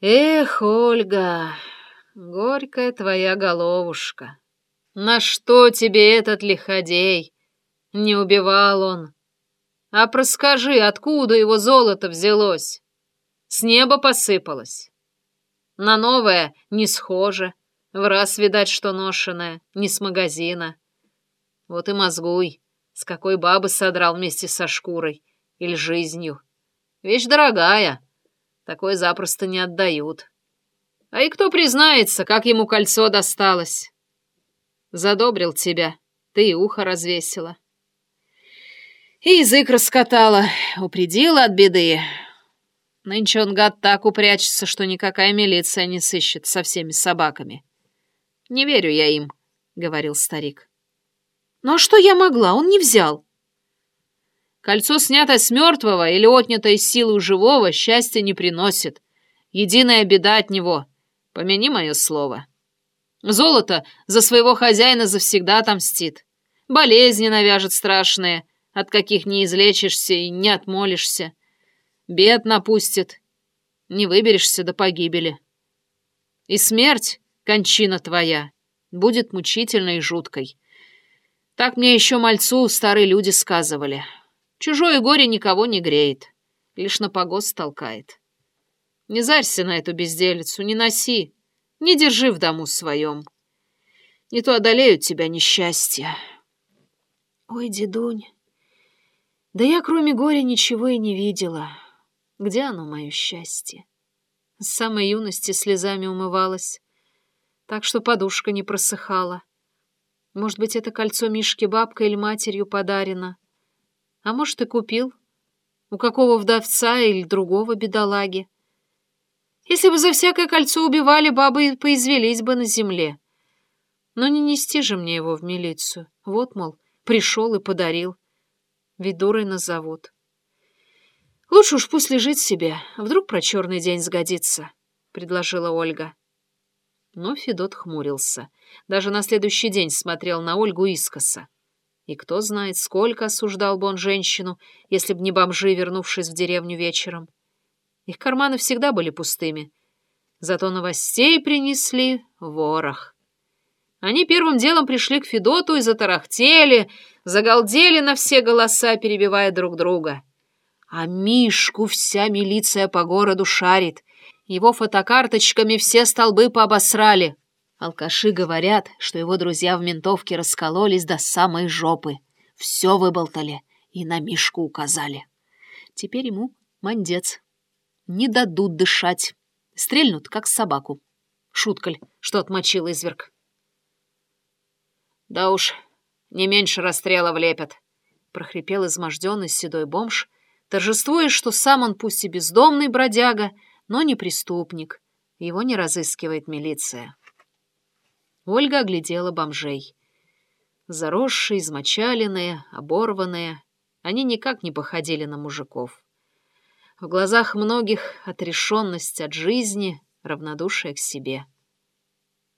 Эх, Ольга, горькая твоя головушка. На что тебе этот лиходей? Не убивал он. А проскажи, откуда его золото взялось? С неба посыпалось. На новое не схоже. В раз видать, что ношеное, не с магазина. Вот и мозгуй, с какой бабы содрал вместе со шкурой или жизнью. Вещь дорогая, такое запросто не отдают. А и кто признается, как ему кольцо досталось? Задобрил тебя, ты ухо развесила. И язык раскатала, упредила от беды. Нынче он, гад, так упрячется, что никакая милиция не сыщет со всеми собаками. Не верю я им, — говорил старик. Ну а что я могла? Он не взял. Кольцо, снятое с мертвого или отнятое силы у живого, счастья не приносит. Единая беда от него. Помяни мое слово. Золото за своего хозяина завсегда отомстит. Болезни навяжет страшные, от каких не излечишься и не отмолишься. Бед напустит. Не выберешься до погибели. И смерть, кончина твоя, будет мучительной и жуткой. Так мне еще мальцу старые люди сказывали. Чужое горе никого не греет, лишь на погост толкает. Не зарься на эту безделицу, не носи, не держи в дому своем. Не то одолеют тебя несчастья. Ой, дедунь, да я кроме горя ничего и не видела. Где оно, мое счастье? С самой юности слезами умывалась, так что подушка не просыхала. Может быть, это кольцо Мишке бабкой или матерью подарено. А может, и купил. У какого вдовца или другого бедолаги. Если бы за всякое кольцо убивали, бабы поизвелись бы на земле. Но не нести же мне его в милицию. Вот, мол, пришел и подарил. Ведь назовут. Лучше уж пусть лежит себе. Вдруг про черный день сгодится, — предложила Ольга. Но Федот хмурился. Даже на следующий день смотрел на Ольгу искоса. И кто знает, сколько осуждал бы он женщину, если б не бомжи, вернувшись в деревню вечером. Их карманы всегда были пустыми. Зато новостей принесли ворох. Они первым делом пришли к Федоту и затарахтели, загалдели на все голоса, перебивая друг друга. А Мишку вся милиция по городу шарит. Его фотокарточками все столбы пообосрали. Алкаши говорят, что его друзья в ментовке раскололись до самой жопы. Все выболтали и на Мишку указали. Теперь ему мандец. Не дадут дышать. Стрельнут, как собаку. Шуткаль, что отмочил изверг. «Да уж, не меньше расстрела влепят», — прохрипел изможденный седой бомж, торжествуя, что сам он пусть и бездомный бродяга, но не преступник. Его не разыскивает милиция. Ольга оглядела бомжей. Заросшие, измочаленные, оборванные, они никак не походили на мужиков. В глазах многих отрешенность от жизни, равнодушие к себе.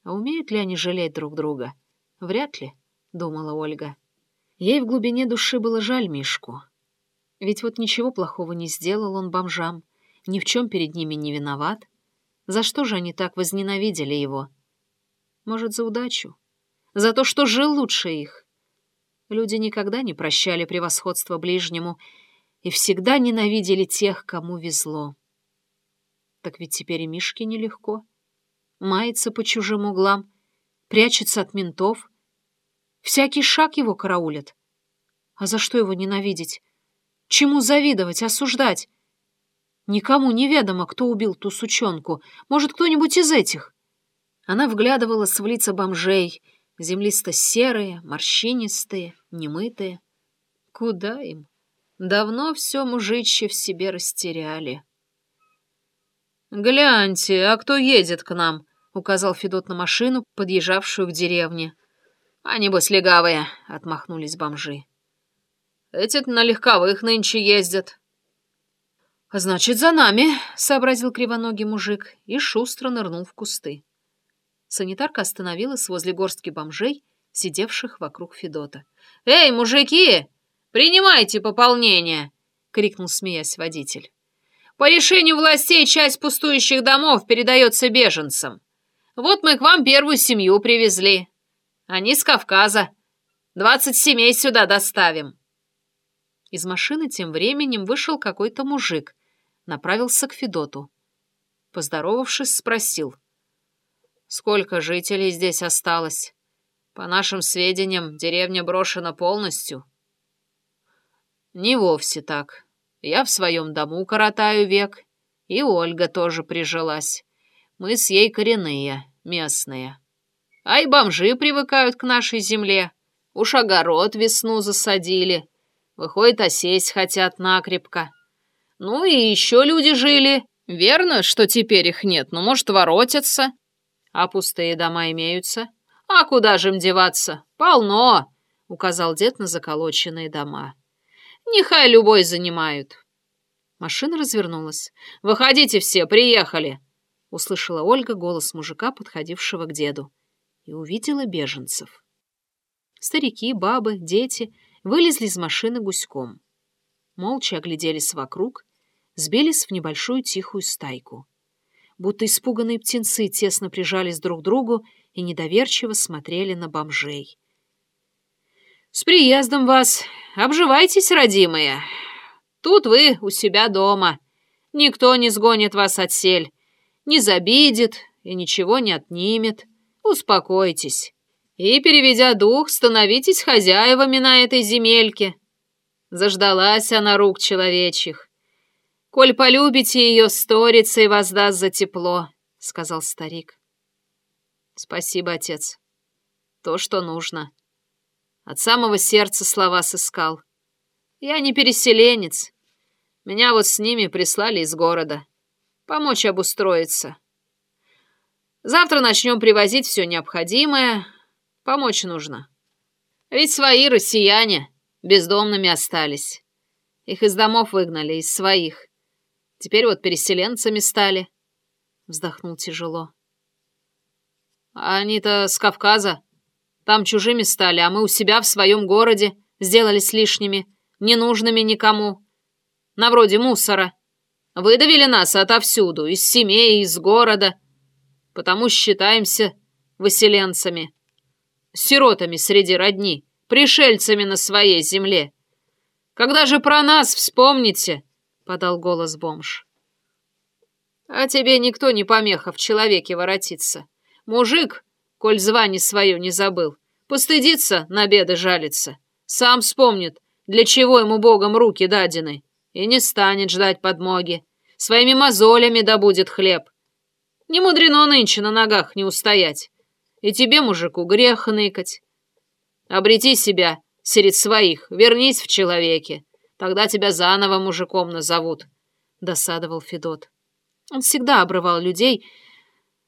А умеют ли они жалеть друг друга? Вряд ли, — думала Ольга. Ей в глубине души было жаль Мишку. Ведь вот ничего плохого не сделал он бомжам, ни в чем перед ними не виноват. За что же они так возненавидели его? — может, за удачу? За то, что жил лучше их? Люди никогда не прощали превосходство ближнему и всегда ненавидели тех, кому везло. Так ведь теперь и Мишке нелегко. Мается по чужим углам, прячется от ментов. Всякий шаг его караулят. А за что его ненавидеть? Чему завидовать, осуждать? Никому неведомо, кто убил ту сучонку. Может, кто-нибудь из этих? Она вглядывалась в лица бомжей, землисто-серые, морщинистые, немытые. Куда им? Давно все мужичье в себе растеряли. «Гляньте, а кто едет к нам?» — указал Федот на машину, подъезжавшую к деревне. «А небось легавые», — отмахнулись бомжи. «Эти на легковых нынче ездят». «Значит, за нами», — сообразил кривоногий мужик и шустро нырнул в кусты. Санитарка остановилась возле горстки бомжей, сидевших вокруг Федота. «Эй, мужики! Принимайте пополнение!» — крикнул, смеясь водитель. По решению властей часть пустующих домов передается беженцам. Вот мы к вам первую семью привезли. Они с Кавказа. Двадцать семей сюда доставим. Из машины тем временем вышел какой-то мужик, направился к Федоту. Поздоровавшись, спросил. «Сколько жителей здесь осталось? По нашим сведениям, деревня брошена полностью». «Не вовсе так. Я в своем дому коротаю век, и Ольга тоже прижилась. Мы с ей коренные, местные. А и бомжи привыкают к нашей земле. Уж огород весну засадили. Выходит, осесть хотят накрепко. Ну и еще люди жили. Верно, что теперь их нет, но, может, воротятся. А пустые дома имеются. А куда же им деваться? Полно, — указал дед на заколоченные дома. Нехай любой занимают. Машина развернулась. «Выходите все, приехали!» Услышала Ольга голос мужика, подходившего к деду, и увидела беженцев. Старики, бабы, дети вылезли из машины гуськом. Молча огляделись вокруг, сбились в небольшую тихую стайку. Будто испуганные птенцы тесно прижались друг к другу и недоверчиво смотрели на бомжей. «С приездом вас! Обживайтесь, родимые! Тут вы у себя дома. Никто не сгонит вас от сель, не забидит и ничего не отнимет. Успокойтесь. И, переведя дух, становитесь хозяевами на этой земельке. Заждалась она рук человечьих. Коль полюбите ее, сторится и воздаст за тепло, — сказал старик. Спасибо, отец. То, что нужно. От самого сердца слова сыскал. Я не переселенец. Меня вот с ними прислали из города. Помочь обустроиться. Завтра начнем привозить все необходимое. Помочь нужно. Ведь свои россияне бездомными остались. Их из домов выгнали, из своих. Теперь вот переселенцами стали. Вздохнул тяжело. Они-то с Кавказа. Там чужими стали, а мы у себя в своем городе сделались лишними ненужными никому. На вроде мусора. Выдавили нас отовсюду, из семей, из города. Потому считаемся выселенцами. Сиротами среди родни, пришельцами на своей земле. Когда же про нас вспомните, — подал голос бомж. А тебе никто не помеха в человеке воротиться. Мужик, коль звание свое не забыл, постыдится, на беды жалится. Сам вспомнит, для чего ему Богом руки дадены, и не станет ждать подмоги. Своими мозолями добудет хлеб. Не мудрено нынче на ногах не устоять. И тебе, мужику, грех ныкать. Обрети себя среди своих, вернись в человеке. Тогда тебя заново мужиком назовут, — досадовал Федот. Он всегда обрывал людей,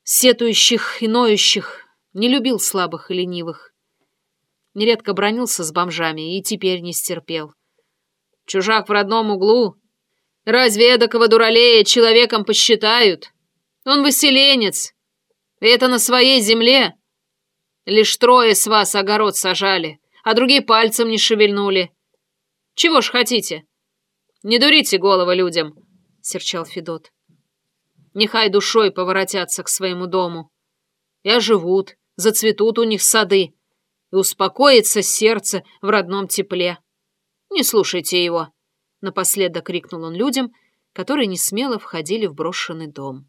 сетующих и ноющих, не любил слабых и ленивых. Нередко бронился с бомжами и теперь не стерпел. Чужак в родном углу. Разве эдакого дуралея человеком посчитают? Он выселенец. И это на своей земле. Лишь трое с вас огород сажали, а другие пальцем не шевельнули. Чего ж хотите? Не дурите головы людям, — серчал Федот. Нехай душой поворотятся к своему дому. И оживут, зацветут у них сады и успокоится сердце в родном тепле. Не слушайте его, — напоследок крикнул он людям, которые не смело входили в брошенный дом.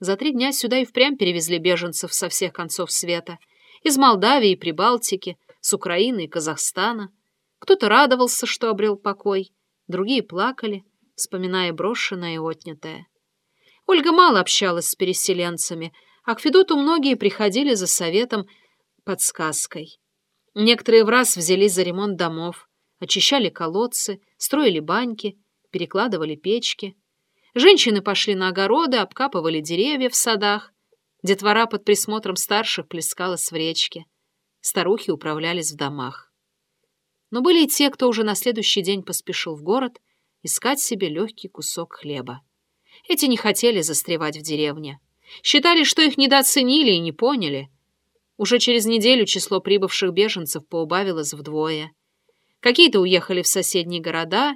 За три дня сюда и впрямь перевезли беженцев со всех концов света, из Молдавии Прибалтики, с Украины и Казахстана. Кто-то радовался, что обрел покой, другие плакали, вспоминая брошенное и отнятое. Ольга мало общалась с переселенцами, а к Федоту многие приходили за советом, подсказкой. Некоторые в раз взялись за ремонт домов, очищали колодцы, строили баньки, перекладывали печки. Женщины пошли на огороды, обкапывали деревья в садах. Детвора под присмотром старших плескалась в речке. Старухи управлялись в домах. Но были и те, кто уже на следующий день поспешил в город искать себе легкий кусок хлеба. Эти не хотели застревать в деревне. Считали, что их недооценили и не поняли — уже через неделю число прибывших беженцев поубавилось вдвое. Какие-то уехали в соседние города,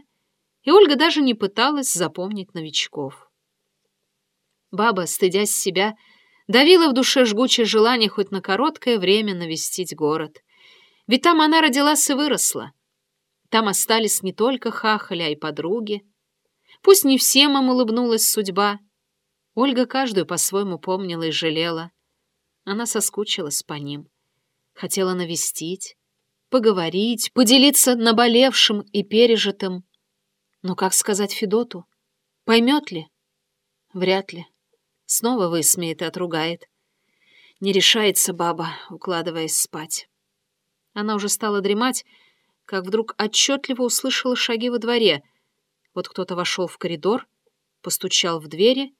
и Ольга даже не пыталась запомнить новичков. Баба, стыдясь себя, давила в душе жгучее желание хоть на короткое время навестить город. Ведь там она родилась и выросла. Там остались не только хахали, а и подруги. Пусть не всем им улыбнулась судьба. Ольга каждую по-своему помнила и жалела. Она соскучилась по ним. Хотела навестить, поговорить, поделиться наболевшим и пережитым. Но как сказать Федоту? Поймет ли? Вряд ли. Снова высмеет и отругает. Не решается баба, укладываясь спать. Она уже стала дремать, как вдруг отчетливо услышала шаги во дворе. Вот кто-то вошел в коридор, постучал в двери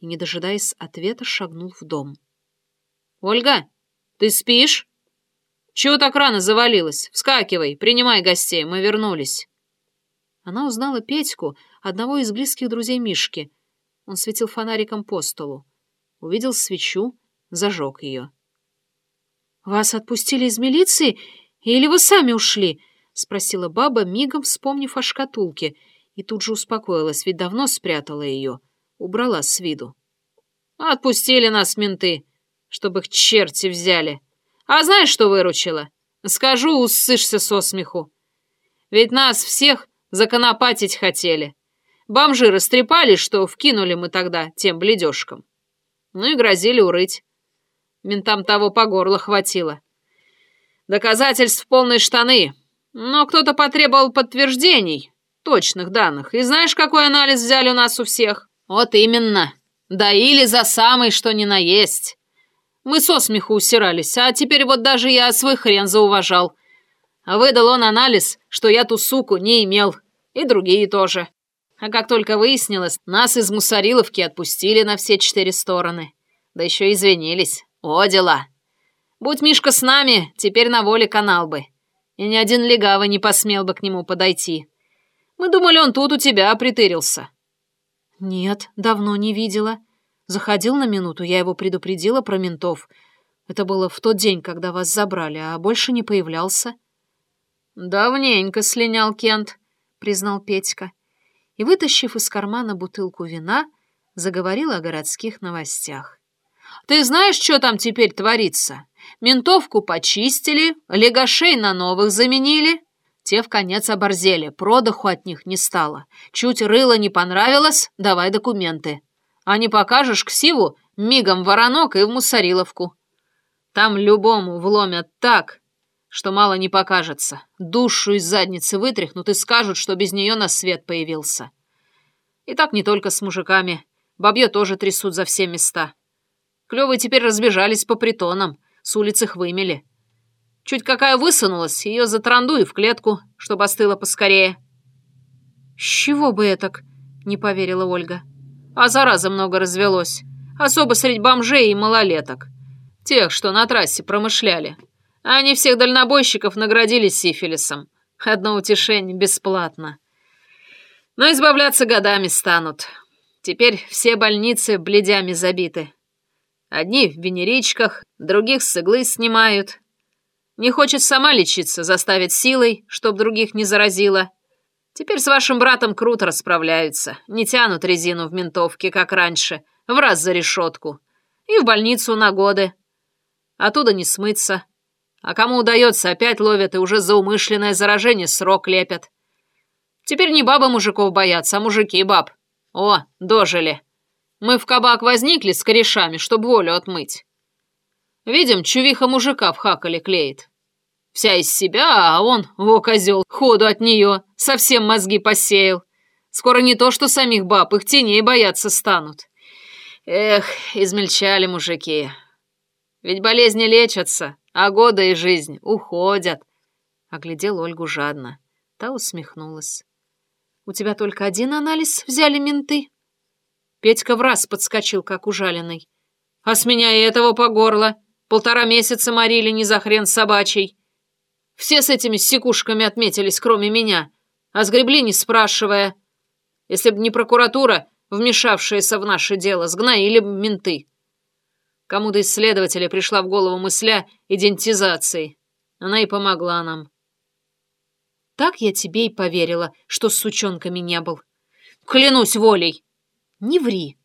и, не дожидаясь ответа, шагнул в дом. «Ольга, ты спишь? Чего так рано завалилась? Вскакивай, принимай гостей, мы вернулись». Она узнала Петьку, одного из близких друзей Мишки. Он светил фонариком по столу. Увидел свечу, зажег ее. «Вас отпустили из милиции или вы сами ушли?» — спросила баба, мигом вспомнив о шкатулке, и тут же успокоилась, ведь давно спрятала ее, убрала с виду. «Отпустили нас менты, чтобы их черти взяли. А знаешь, что выручило? Скажу, усышься со смеху. Ведь нас всех законопатить хотели. Бомжи растрепались, что вкинули мы тогда тем бледежкам. Ну и грозили урыть. Ментам того по горло хватило. Доказательств полные штаны. Но кто-то потребовал подтверждений, точных данных. И знаешь, какой анализ взяли у нас у всех? Вот именно. Доили за самый, что ни на есть. Мы со смеху усирались, а теперь вот даже я свой хрен зауважал. А выдал он анализ, что я ту суку не имел. И другие тоже. А как только выяснилось, нас из Мусориловки отпустили на все четыре стороны. Да еще извинились. О, дела. Будь Мишка с нами, теперь на воле канал бы. И ни один легавый не посмел бы к нему подойти. Мы думали, он тут у тебя притырился. Нет, давно не видела. Заходил на минуту, я его предупредила про ментов. Это было в тот день, когда вас забрали, а больше не появлялся. Давненько слинял Кент, признал Петька и, вытащив из кармана бутылку вина, заговорил о городских новостях. «Ты знаешь, что там теперь творится? Ментовку почистили, легашей на новых заменили. Те в конец оборзели, продыху от них не стало. Чуть рыло не понравилось, давай документы. А не покажешь ксиву, мигом воронок и в мусориловку. Там любому вломят так, что мало не покажется. Душу из задницы вытряхнут и скажут, что без нее на свет появился. И так не только с мужиками. Бабье тоже трясут за все места. Клёвые теперь разбежались по притонам, с улиц их вымели. Чуть какая высунулась, ее затрандуй в клетку, чтобы остыла поскорее. «С чего бы этак?» — не поверила Ольга. «А зараза много развелось. Особо среди бомжей и малолеток. Тех, что на трассе промышляли. Они всех дальнобойщиков наградили сифилисом. Одно утешение бесплатно. Но избавляться годами станут. Теперь все больницы бледями забиты. Одни в венеричках, других с иглы снимают. Не хочет сама лечиться, заставить силой, чтоб других не заразила. Теперь с вашим братом круто расправляются. Не тянут резину в ментовке, как раньше, в раз за решетку. И в больницу на годы. Оттуда не смыться. А кому удается, опять ловят и уже за умышленное заражение срок лепят. Теперь не бабы мужиков боятся, а мужики баб. О, дожили. Мы в кабак возникли с корешами, чтобы волю отмыть. Видим, чувиха мужика в хакале клеит. Вся из себя, а он, во козел, ходу от нее, совсем мозги посеял. Скоро не то, что самих баб, их теней бояться станут. Эх, измельчали мужики. Ведь болезни лечатся, а годы и жизнь уходят. Оглядел Ольгу жадно. Та усмехнулась. «У тебя только один анализ взяли менты?» Петька в раз подскочил, как ужаленный. «А с меня и этого по горло. Полтора месяца морили не за хрен собачий. Все с этими секушками отметились, кроме меня. А сгребли, не спрашивая. Если б не прокуратура, вмешавшаяся в наше дело, сгноили б менты. Кому-то из следователей пришла в голову мысля идентизации. Она и помогла нам. Так я тебе и поверила, что с сучонками не был. Клянусь волей. Не ври.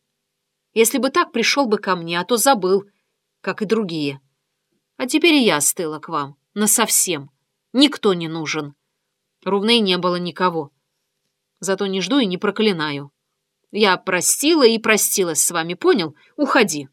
Если бы так, пришел бы ко мне, а то забыл, как и другие. А теперь и я стыла к вам. Насовсем. Никто не нужен. Ровней не было никого. Зато не жду и не проклинаю. Я простила и простилась с вами, понял? Уходи.